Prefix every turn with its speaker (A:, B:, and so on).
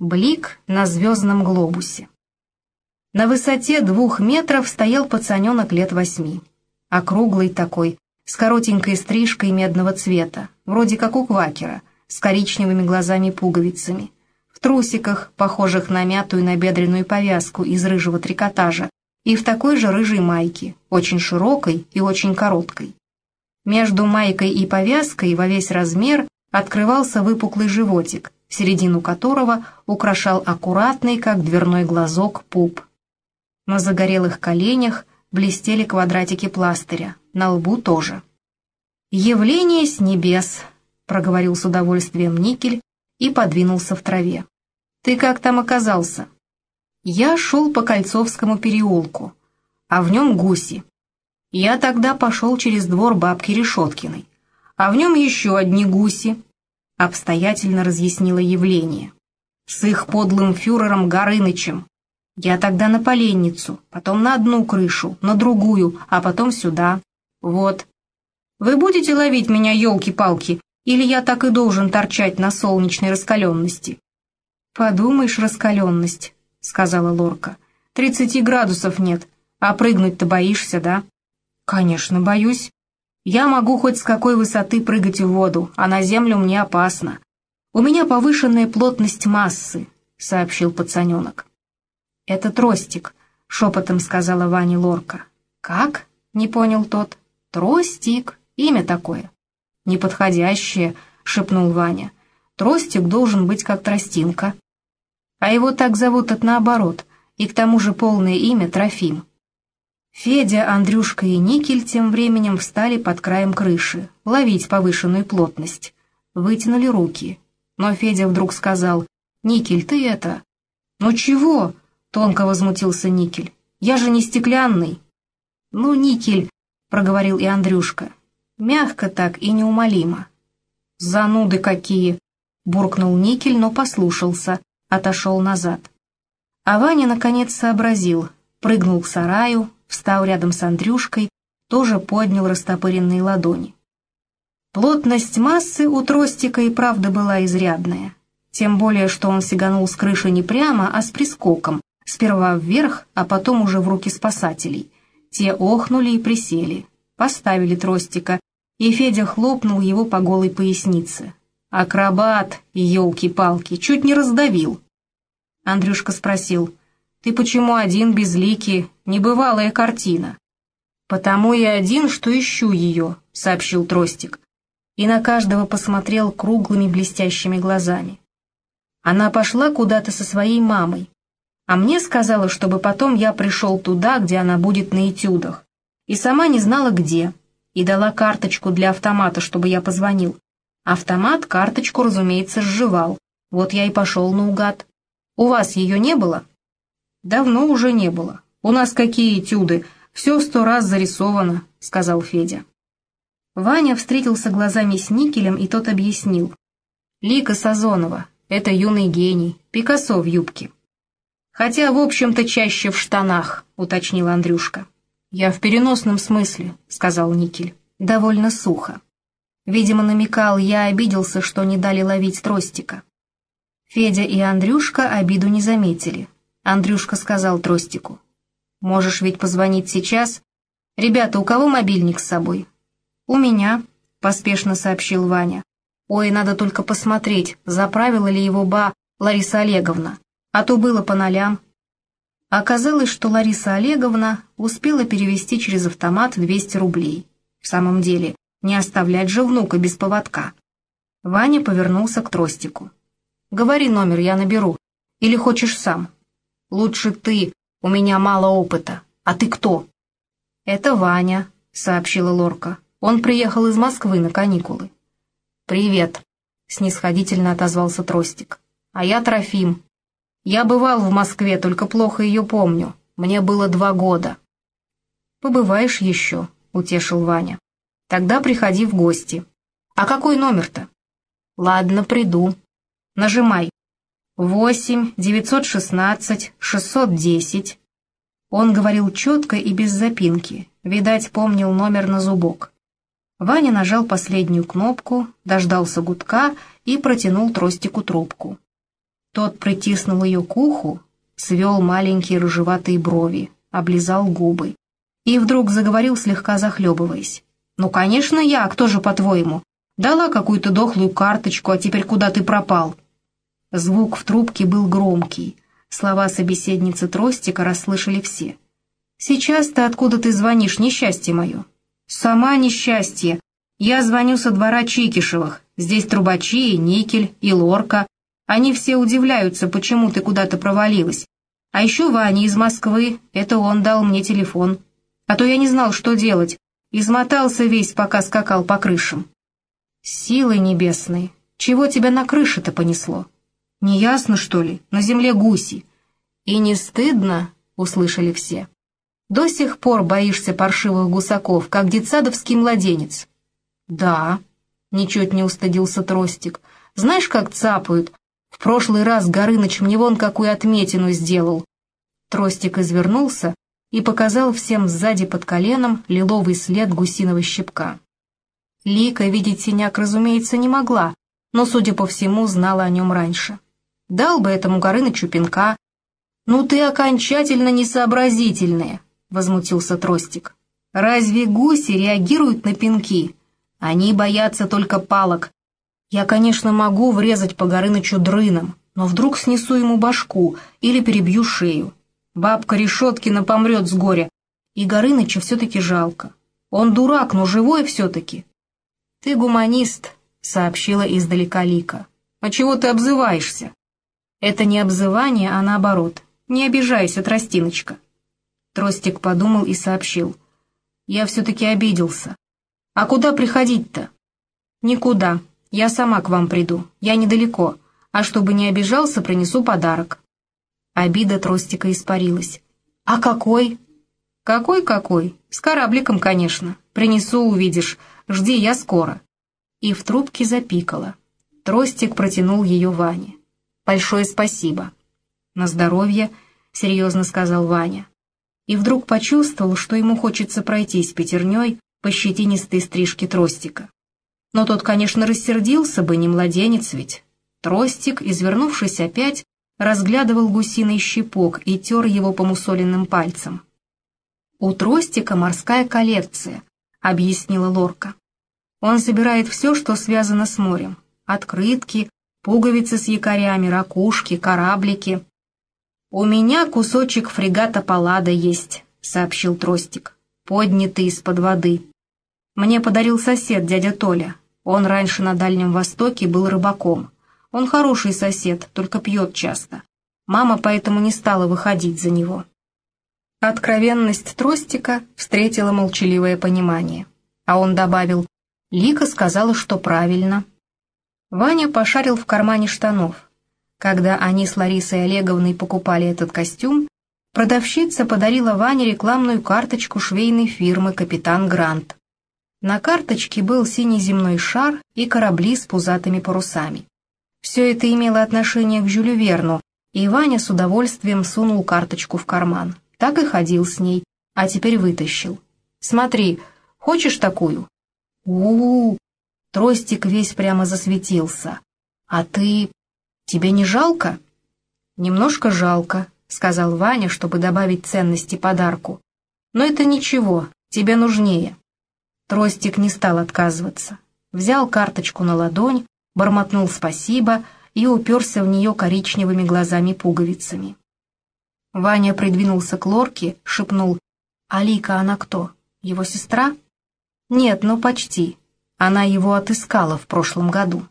A: Блик на звездном глобусе. На высоте двух метров стоял пацаненок лет восьми. Округлый такой, с коротенькой стрижкой медного цвета, вроде как у квакера, с коричневыми глазами-пуговицами, в трусиках, похожих на мятую набедренную повязку из рыжего трикотажа, и в такой же рыжей майке, очень широкой и очень короткой. Между майкой и повязкой во весь размер открывался выпуклый животик, середину которого украшал аккуратный, как дверной глазок, пуп. На загорелых коленях блестели квадратики пластыря, на лбу тоже. «Явление с небес», — проговорил с удовольствием Никель и подвинулся в траве. «Ты как там оказался?» «Я шел по Кольцовскому переулку, а в нем гуси. Я тогда пошел через двор бабки Решеткиной, а в нем еще одни гуси, обстоятельно разъяснила явление. С их подлым фюрером Горынычем. Я тогда на поленницу, потом на одну крышу, на другую, а потом сюда. Вот. Вы будете ловить меня, елки-палки, или я так и должен торчать на солнечной раскаленности? Подумаешь, раскаленность, сказала Лорка. Тридцати градусов нет, а прыгнуть-то боишься, да? Конечно, боюсь. Я могу хоть с какой высоты прыгать в воду, а на землю мне опасно. У меня повышенная плотность массы, сообщил пацаненок. Это тростик, шепотом сказала Ваня Лорка. Как? Не понял тот. Тростик, имя такое. Неподходящее, шепнул Ваня. Тростик должен быть как тростинка. А его так зовут от наоборот, и к тому же полное имя Трофим. Федя, Андрюшка и Никель тем временем встали под краем крыши, ловить повышенную плотность. Вытянули руки. Но Федя вдруг сказал, «Никель, ты это...» «Ну чего?» — тонко возмутился Никель. «Я же не стеклянный». «Ну, Никель», — проговорил и Андрюшка, мягко так и неумолимо. «Зануды какие!» — буркнул Никель, но послушался, отошел назад. А Ваня наконец сообразил, прыгнул к сараю, встал рядом с Андрюшкой, тоже поднял растопыренные ладони. Плотность массы у тростика и правда была изрядная, тем более, что он сиганул с крыши не прямо, а с прискоком, сперва вверх, а потом уже в руки спасателей. Те охнули и присели, поставили тростика, и Федя хлопнул его по голой пояснице. «Акробат, елки-палки, чуть не раздавил!» Андрюшка спросил, «Ты почему один безликий, небывалая картина?» «Потому и один, что ищу ее», — сообщил Тростик. И на каждого посмотрел круглыми блестящими глазами. Она пошла куда-то со своей мамой, а мне сказала, чтобы потом я пришел туда, где она будет на этюдах, и сама не знала где, и дала карточку для автомата, чтобы я позвонил. Автомат карточку, разумеется, сживал, вот я и пошел наугад. У вас ее не было?» «Давно уже не было. У нас какие этюды? Все сто раз зарисовано», — сказал Федя. Ваня встретился глазами с Никелем, и тот объяснил. «Лика Сазонова. Это юный гений. Пикассо в юбке». «Хотя, в общем-то, чаще в штанах», — уточнил Андрюшка. «Я в переносном смысле», — сказал Никель. «Довольно сухо». Видимо, намекал, я обиделся, что не дали ловить тростика. Федя и Андрюшка обиду не заметили. Андрюшка сказал Тростику. «Можешь ведь позвонить сейчас? Ребята, у кого мобильник с собой?» «У меня», — поспешно сообщил Ваня. «Ой, надо только посмотреть, заправила ли его ба Лариса Олеговна, а то было по нолям». Оказалось, что Лариса Олеговна успела перевести через автомат 200 рублей. В самом деле, не оставлять же внука без поводка. Ваня повернулся к Тростику. «Говори номер, я наберу. Или хочешь сам?» «Лучше ты, у меня мало опыта. А ты кто?» «Это Ваня», — сообщила Лорка. «Он приехал из Москвы на каникулы». «Привет», — снисходительно отозвался Тростик. «А я Трофим. Я бывал в Москве, только плохо ее помню. Мне было два года». «Побываешь еще», — утешил Ваня. «Тогда приходи в гости». «А какой номер-то?» «Ладно, приду. Нажимай». Восемь, девятьсот шестнадцать, шестьсот десять. Он говорил четко и без запинки, видать, помнил номер на зубок. Ваня нажал последнюю кнопку, дождался гудка и протянул тростику трубку. Тот притиснул ее к уху, свел маленькие рыжеватые брови, облизал губы и вдруг заговорил, слегка захлебываясь. «Ну, конечно, я, кто же, по-твоему? Дала какую-то дохлую карточку, а теперь куда ты пропал?» Звук в трубке был громкий. Слова собеседницы Тростика расслышали все. «Сейчас ты откуда ты звонишь, несчастье мое?» «Сама несчастье. Я звоню со двора Чикишевых. Здесь трубачи, и никель, и лорка. Они все удивляются, почему ты куда-то провалилась. А еще Ваня из Москвы, это он дал мне телефон. А то я не знал, что делать. Измотался весь, пока скакал по крышам. Силы небесные, чего тебя на крыше-то понесло? Неясно, что ли, на земле гуси. И не стыдно, услышали все. До сих пор боишься паршивых гусаков, как детсадовский младенец. Да, ничуть не устыдился Тростик. Знаешь, как цапают? В прошлый раз Горыныч мне вон какую отметину сделал. Тростик извернулся и показал всем сзади под коленом лиловый след гусиного щепка. Лика видеть синяк, разумеется, не могла, но, судя по всему, знала о нем раньше. Дал бы этому Горынычу пинка. «Ну ты окончательно несообразительная», — возмутился Тростик. «Разве гуси реагируют на пинки? Они боятся только палок, я, конечно, могу врезать по Горынычу дрыном, но вдруг снесу ему башку или перебью шею. Бабка Решеткина помрет с горя, и Горыныча все-таки жалко. Он дурак, но живой все-таки. «Ты гуманист», — сообщила издалека Лика. «А чего ты обзываешься?» «Это не обзывание, а наоборот. Не обижайся, тростиночка». Тростик подумал и сообщил. «Я все-таки обиделся. А куда приходить-то?» «Никуда. Я сама к вам приду, я недалеко, а чтобы не обижался, принесу подарок». Обида Тростика испарилась. «А какой?» «Какой-какой? С корабликом, конечно. Принесу, увидишь. Жди, я скоро». И в трубке запикала. Тростик протянул ее Ване. «Большое спасибо». «На здоровье», — серьезно сказал Ваня. И вдруг почувствовал, что ему хочется пройтись пятерней по щетинистой стрижке Тростика. Но тот, конечно, рассердился бы, не младенец ведь. Тростик, извернувшись опять, разглядывал гусиный щепок и тер его по мусоленным пальцам. «У Тростика морская коллекция», — объяснила Лорка. «Он собирает все, что связано с морем. Открытки, пуговицы с якорями, ракушки, кораблики». «У меня кусочек фрегата Паллада есть», — сообщил Тростик, поднятый из-под воды. Мне подарил сосед, дядя Толя. Он раньше на Дальнем Востоке был рыбаком. Он хороший сосед, только пьет часто. Мама поэтому не стала выходить за него. Откровенность Тростика встретила молчаливое понимание. А он добавил, Лика сказала, что правильно. Ваня пошарил в кармане штанов. Когда они с Ларисой Олеговной покупали этот костюм, продавщица подарила Ване рекламную карточку швейной фирмы «Капитан Грант». На карточке был синий земной шар и корабли с пузатыми парусами. Все это имело отношение к Жюлю Верну, и Ваня с удовольствием сунул карточку в карман. Так и ходил с ней, а теперь вытащил. «Смотри, хочешь такую?» у, Тростик весь прямо засветился. «А ты... тебе не жалко?» «Немножко жалко», — сказал Ваня, чтобы добавить ценности подарку. «Но это ничего, тебе нужнее». Тростик не стал отказываться. Взял карточку на ладонь, бормотнул спасибо и уперся в нее коричневыми глазами-пуговицами. Ваня придвинулся к лорке, шепнул «Алика, она кто? Его сестра?» «Нет, ну почти. Она его отыскала в прошлом году».